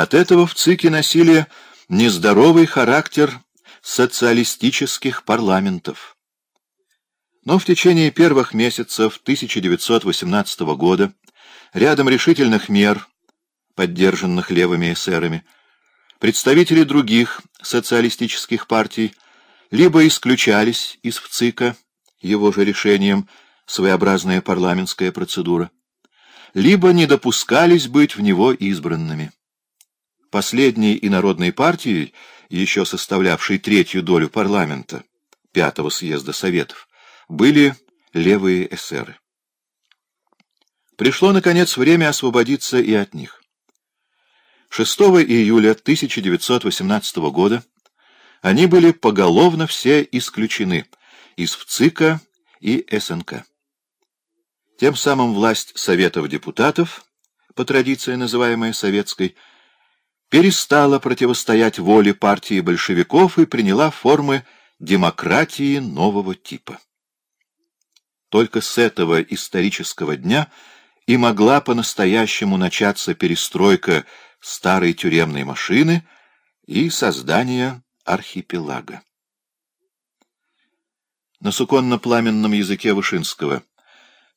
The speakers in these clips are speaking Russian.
От этого в ЦИКе носили нездоровый характер социалистических парламентов. Но в течение первых месяцев 1918 года рядом решительных мер, поддержанных левыми эсерами, представители других социалистических партий либо исключались из ВЦИКа, его же решением своеобразная парламентская процедура, либо не допускались быть в него избранными. Последней инородной партией, еще составлявшей третью долю парламента, пятого съезда Советов, были левые эсеры. Пришло, наконец, время освободиться и от них. 6 июля 1918 года они были поголовно все исключены из ВЦИКа и СНК. Тем самым власть Советов депутатов, по традиции называемая советской, перестала противостоять воле партии большевиков и приняла формы демократии нового типа. Только с этого исторического дня и могла по-настоящему начаться перестройка старой тюремной машины и создание архипелага. На суконно-пламенном языке Вышинского,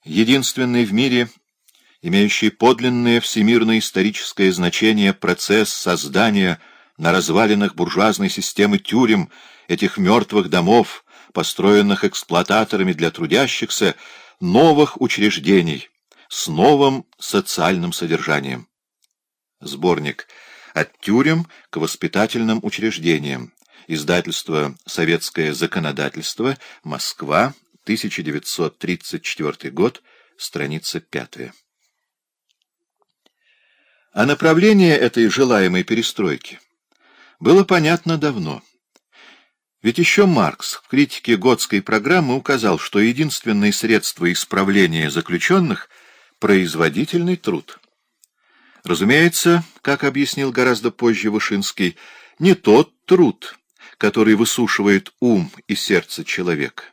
единственный в мире, имеющий подлинное всемирно-историческое значение процесс создания на развалинах буржуазной системы тюрем этих мертвых домов, построенных эксплуататорами для трудящихся, новых учреждений с новым социальным содержанием. Сборник «От тюрем к воспитательным учреждениям». Издательство «Советское законодательство», Москва, 1934 год, страница 5. А направление этой желаемой перестройки было понятно давно. Ведь еще Маркс в критике Готской программы указал, что единственное средство исправления заключенных — производительный труд. Разумеется, как объяснил гораздо позже Вышинский, не тот труд, который высушивает ум и сердце человека,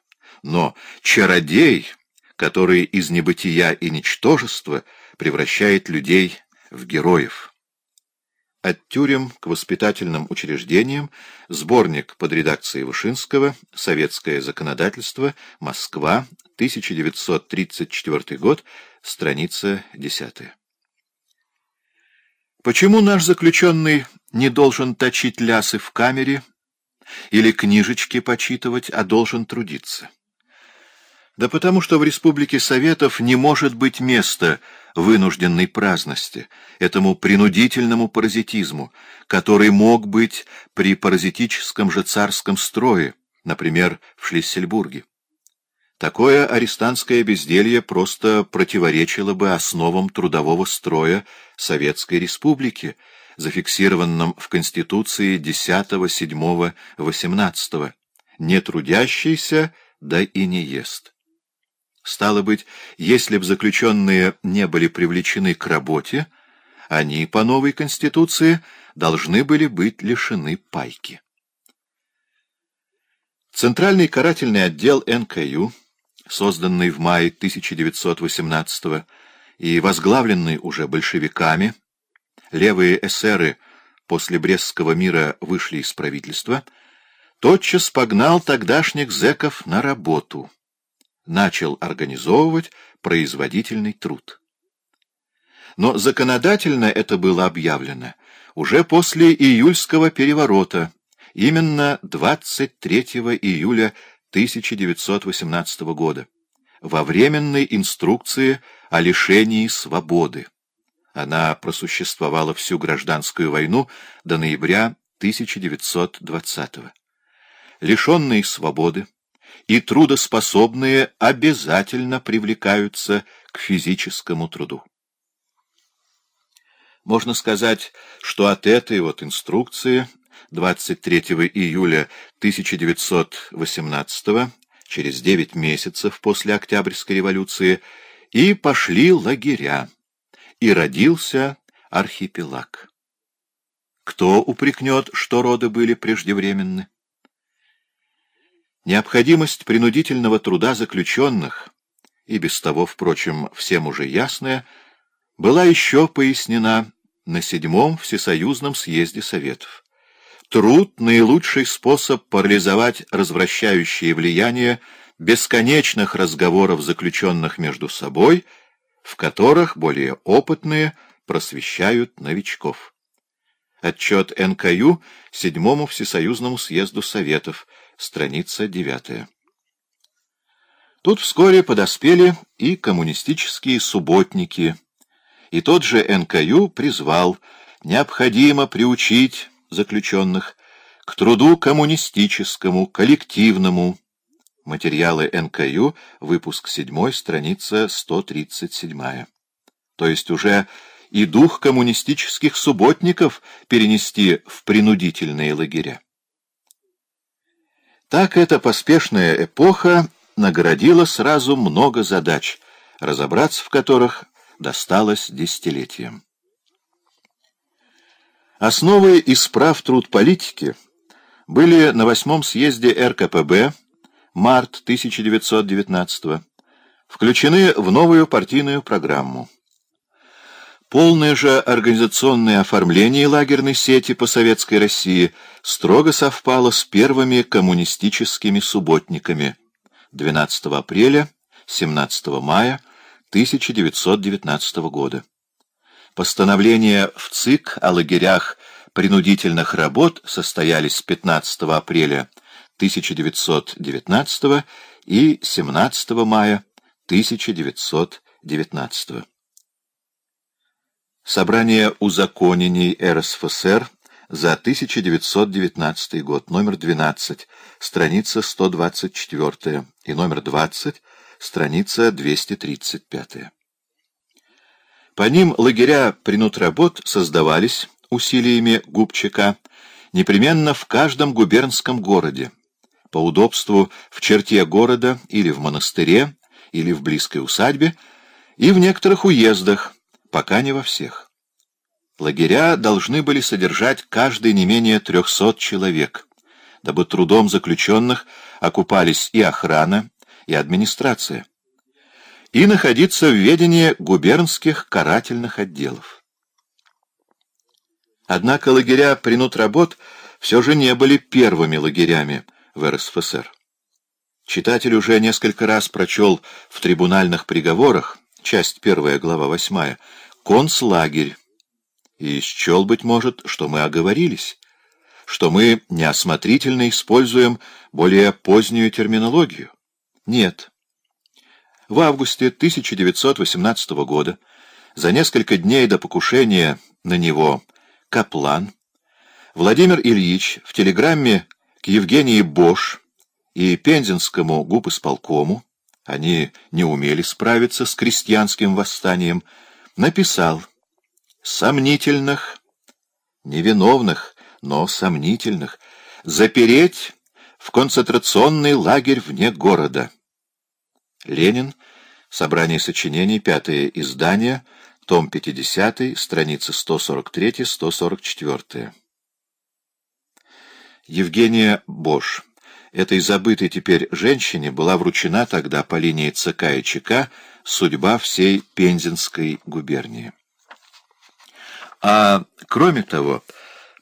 но чародей, который из небытия и ничтожества превращает людей в героев. От тюрем к воспитательным учреждениям. Сборник под редакцией Вышинского. Советское законодательство. Москва. 1934 год. Страница 10. Почему наш заключенный не должен точить лясы в камере или книжечки почитывать, а должен трудиться? Да потому что в Республике Советов не может быть места вынужденной праздности, этому принудительному паразитизму, который мог быть при паразитическом же царском строе, например, в Шлиссельбурге. Такое арестантское безделье просто противоречило бы основам трудового строя Советской Республики, зафиксированном в Конституции 10, 7, 18. «Не трудящийся, да и не ест». Стало быть, если б заключенные не были привлечены к работе, они по новой Конституции должны были быть лишены пайки. Центральный карательный отдел НКЮ, созданный в мае 1918 и возглавленный уже большевиками, левые эсеры после Брестского мира вышли из правительства, тотчас погнал тогдашних зэков на работу начал организовывать производительный труд. Но законодательно это было объявлено уже после июльского переворота, именно 23 июля 1918 года, во временной инструкции о лишении свободы. Она просуществовала всю гражданскую войну до ноября 1920 -го. Лишенные свободы, и трудоспособные обязательно привлекаются к физическому труду. Можно сказать, что от этой вот инструкции 23 июля 1918 через 9 месяцев после Октябрьской революции, и пошли лагеря, и родился архипелаг. Кто упрекнет, что роды были преждевременны? Необходимость принудительного труда заключенных, и без того, впрочем, всем уже ясная, была еще пояснена на седьмом Всесоюзном съезде Советов. Труд — наилучший способ парализовать развращающее влияние бесконечных разговоров, заключенных между собой, в которых более опытные просвещают новичков. Отчет НКЮ Седьмому Всесоюзному съезду Советов, страница 9. Тут вскоре подоспели и коммунистические субботники, и тот же НКЮ призвал необходимо приучить заключенных к труду коммунистическому, коллективному. Материалы НКЮ, выпуск 7, страница 137. То есть уже и дух коммунистических субботников перенести в принудительные лагеря. Так эта поспешная эпоха наградила сразу много задач, разобраться в которых досталось десятилетиям. Основы исправ труд политики были на восьмом съезде РКПБ март 1919 включены в новую партийную программу. Полное же организационное оформление лагерной сети по Советской России строго совпало с первыми коммунистическими субботниками 12 апреля, 17 мая 1919 года. Постановления в ЦИК о лагерях принудительных работ состоялись 15 апреля 1919 и 17 мая 1919. Собрание узаконений РСФСР за 1919 год, номер 12, страница 124 и номер 20, страница 235. По ним лагеря принутработ создавались усилиями Губчака непременно в каждом губернском городе, по удобству в черте города или в монастыре, или в близкой усадьбе, и в некоторых уездах, пока не во всех. Лагеря должны были содержать каждый не менее трехсот человек, дабы трудом заключенных окупались и охрана, и администрация и находиться в ведении губернских карательных отделов. Однако лагеря принутработ все же не были первыми лагерями в РСФСР. Читатель уже несколько раз прочел в трибунальных приговорах, часть 1, глава 8, концлагерь, и счел, быть может, что мы оговорились, что мы неосмотрительно используем более позднюю терминологию. Нет. В августе 1918 года, за несколько дней до покушения на него Каплан, Владимир Ильич в телеграмме к Евгении Бош и Пензенскому губысполкому, они не умели справиться с крестьянским восстанием, написал «сомнительных, невиновных, но сомнительных, запереть в концентрационный лагерь вне города». Ленин. Собрание сочинений. Пятое издание. Том 50. Страницы 143-144. Евгения Бош. Этой забытой теперь женщине была вручена тогда по линии ЦК и ЧК судьба всей Пензенской губернии. А кроме того,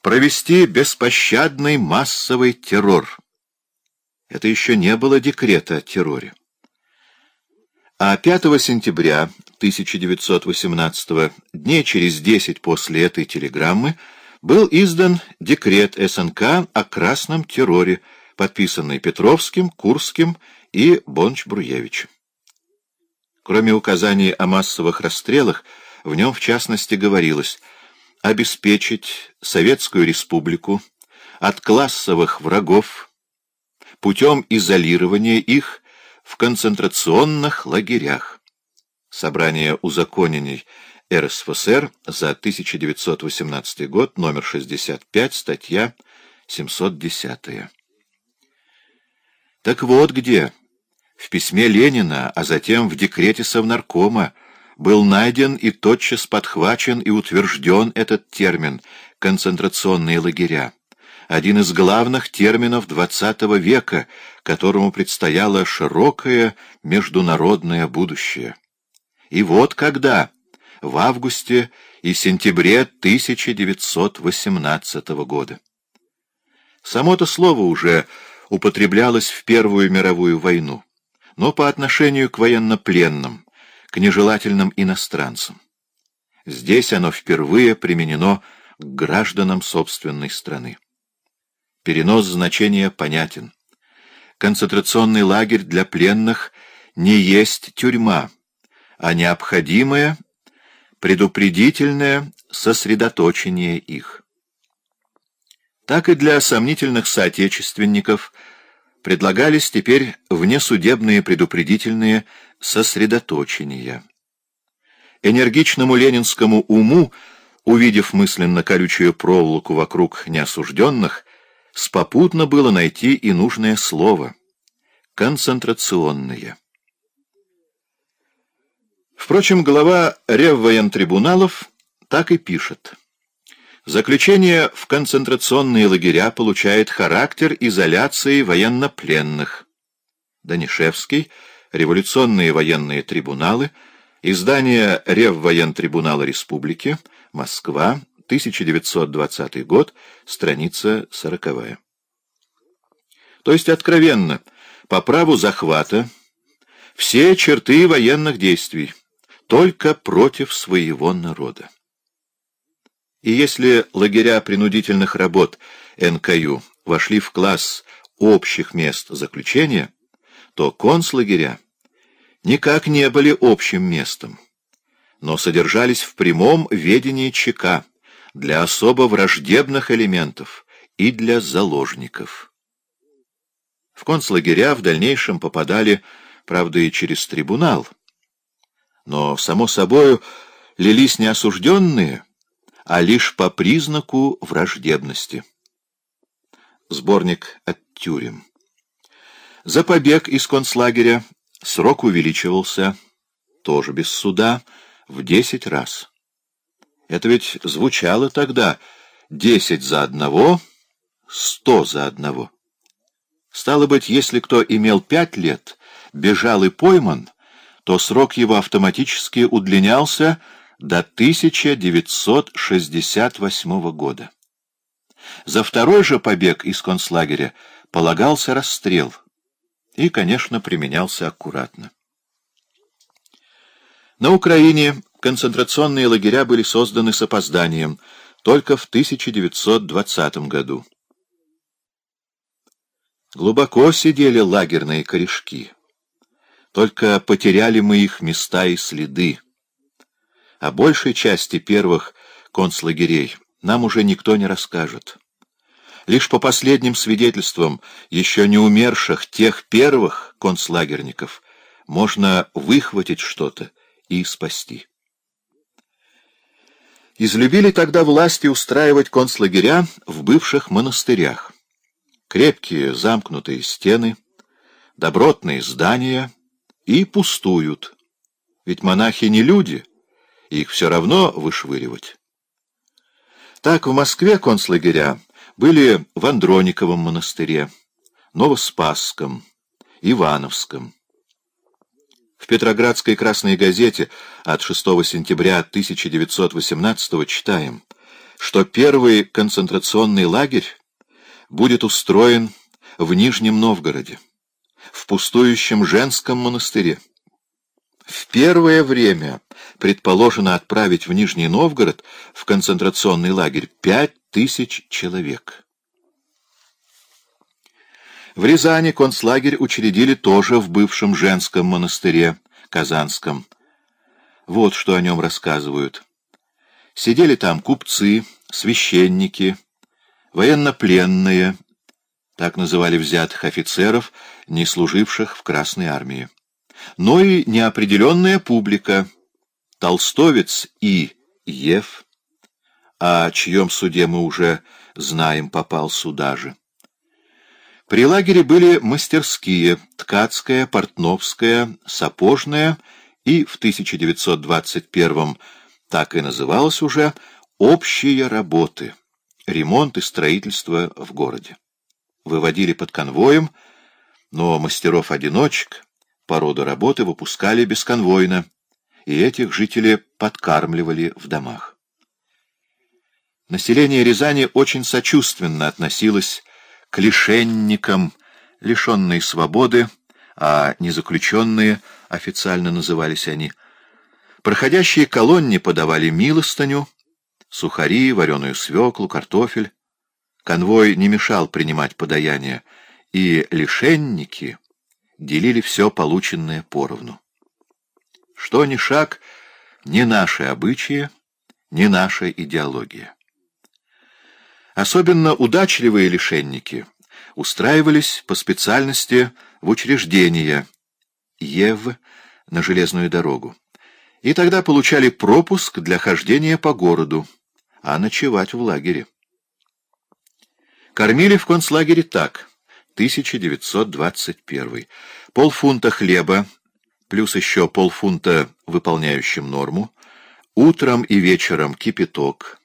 провести беспощадный массовый террор. Это еще не было декрета о терроре. А 5 сентября 1918 дней через 10 после этой телеграммы, был издан декрет СНК о красном терроре, подписанный Петровским, Курским и Бонч-Бруевичем. Кроме указаний о массовых расстрелах, в нем в частности говорилось обеспечить Советскую Республику от классовых врагов путем изолирования их в концентрационных лагерях. Собрание узаконений РСФСР за 1918 год, номер 65, статья 710. Так вот где, в письме Ленина, а затем в декрете Совнаркома, был найден и тотчас подхвачен и утвержден этот термин «концентрационные лагеря» один из главных терминов XX века, которому предстояло широкое международное будущее. И вот когда, в августе и сентябре 1918 года. Само-то слово уже употреблялось в Первую мировую войну, но по отношению к военнопленным, к нежелательным иностранцам. Здесь оно впервые применено к гражданам собственной страны. Перенос значения понятен. Концентрационный лагерь для пленных не есть тюрьма, а необходимое, предупредительное сосредоточение их. Так и для сомнительных соотечественников предлагались теперь внесудебные предупредительные сосредоточения. Энергичному ленинскому уму, увидев мысленно колючую проволоку вокруг неосужденных, спопутно было найти и нужное слово — концентрационные. Впрочем, глава реввоентрибуналов так и пишет. Заключение в концентрационные лагеря получает характер изоляции военнопленных. Данишевский, революционные военные трибуналы, издание Реввоентрибунала Республики, Москва, 1920 год, страница 40. То есть откровенно, по праву захвата, все черты военных действий, только против своего народа. И если лагеря принудительных работ НКЮ вошли в класс общих мест заключения, то концлагеря никак не были общим местом, но содержались в прямом ведении ЧК для особо враждебных элементов и для заложников. В концлагеря в дальнейшем попадали, правда, и через трибунал, но, само собою, лились не осужденные, а лишь по признаку враждебности. Сборник от тюрем. За побег из концлагеря срок увеличивался, тоже без суда, в десять раз. Это ведь звучало тогда десять за одного, сто за одного. Стало быть, если кто имел пять лет, бежал и пойман, то срок его автоматически удлинялся до 1968 года. За второй же побег из концлагеря полагался расстрел и, конечно, применялся аккуратно. На Украине концентрационные лагеря были созданы с опозданием только в 1920 году. Глубоко сидели лагерные корешки. Только потеряли мы их места и следы. О большей части первых концлагерей нам уже никто не расскажет. Лишь по последним свидетельствам еще не умерших тех первых концлагерников можно выхватить что-то и спасти. Излюбили тогда власти устраивать концлагеря в бывших монастырях. Крепкие замкнутые стены, добротные здания — и пустуют. Ведь монахи не люди, их все равно вышвыривать. Так в Москве концлагеря были в Андрониковом монастыре, Новоспасском, Ивановском. В Петроградской «Красной газете» от 6 сентября 1918 читаем, что первый концентрационный лагерь будет устроен в Нижнем Новгороде в пустующем женском монастыре. В первое время предположено отправить в Нижний Новгород в концентрационный лагерь пять тысяч человек. В Рязани концлагерь учредили тоже в бывшем женском монастыре Казанском. Вот что о нем рассказывают. Сидели там купцы, священники, военнопленные, так называли взятых офицеров, не служивших в Красной армии. Но и неопределенная публика, толстовец и Ев, о чьем суде мы уже знаем, попал сюда же. При лагере были мастерские, ткацкая, портновская, сапожная и в 1921 так и называлось уже «общие работы», ремонт и строительство в городе выводили под конвоем, но мастеров-одиночек по роду работы выпускали бесконвойно, и этих жители подкармливали в домах. Население Рязани очень сочувственно относилось к лишенникам, лишенные свободы, а не заключенные, официально назывались они. Проходящие колонне подавали милостыню, сухари, вареную свеклу, картофель. Конвой не мешал принимать подаяние, и лишенники делили все полученное поровну. Что ни шаг, ни наши обычаи, ни наша идеология. Особенно удачливые лишенники устраивались по специальности в учреждения ЕВ на железную дорогу, и тогда получали пропуск для хождения по городу, а ночевать в лагере. Кормили в концлагере так, 1921. Полфунта хлеба, плюс еще полфунта выполняющим норму, утром и вечером кипяток,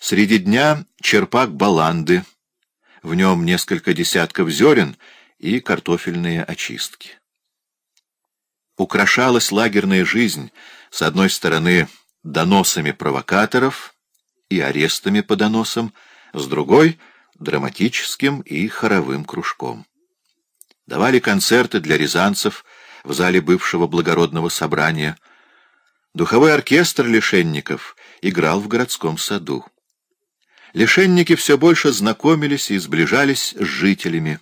среди дня черпак баланды, в нем несколько десятков зерен и картофельные очистки. Украшалась лагерная жизнь, с одной стороны, доносами провокаторов и арестами по доносам, с другой — драматическим и хоровым кружком. Давали концерты для рязанцев в зале бывшего благородного собрания. Духовой оркестр лишенников играл в городском саду. Лишенники все больше знакомились и сближались с жителями.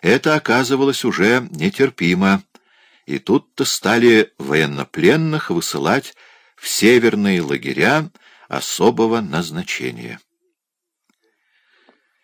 Это оказывалось уже нетерпимо, и тут-то стали военнопленных высылать в северные лагеря особого назначения.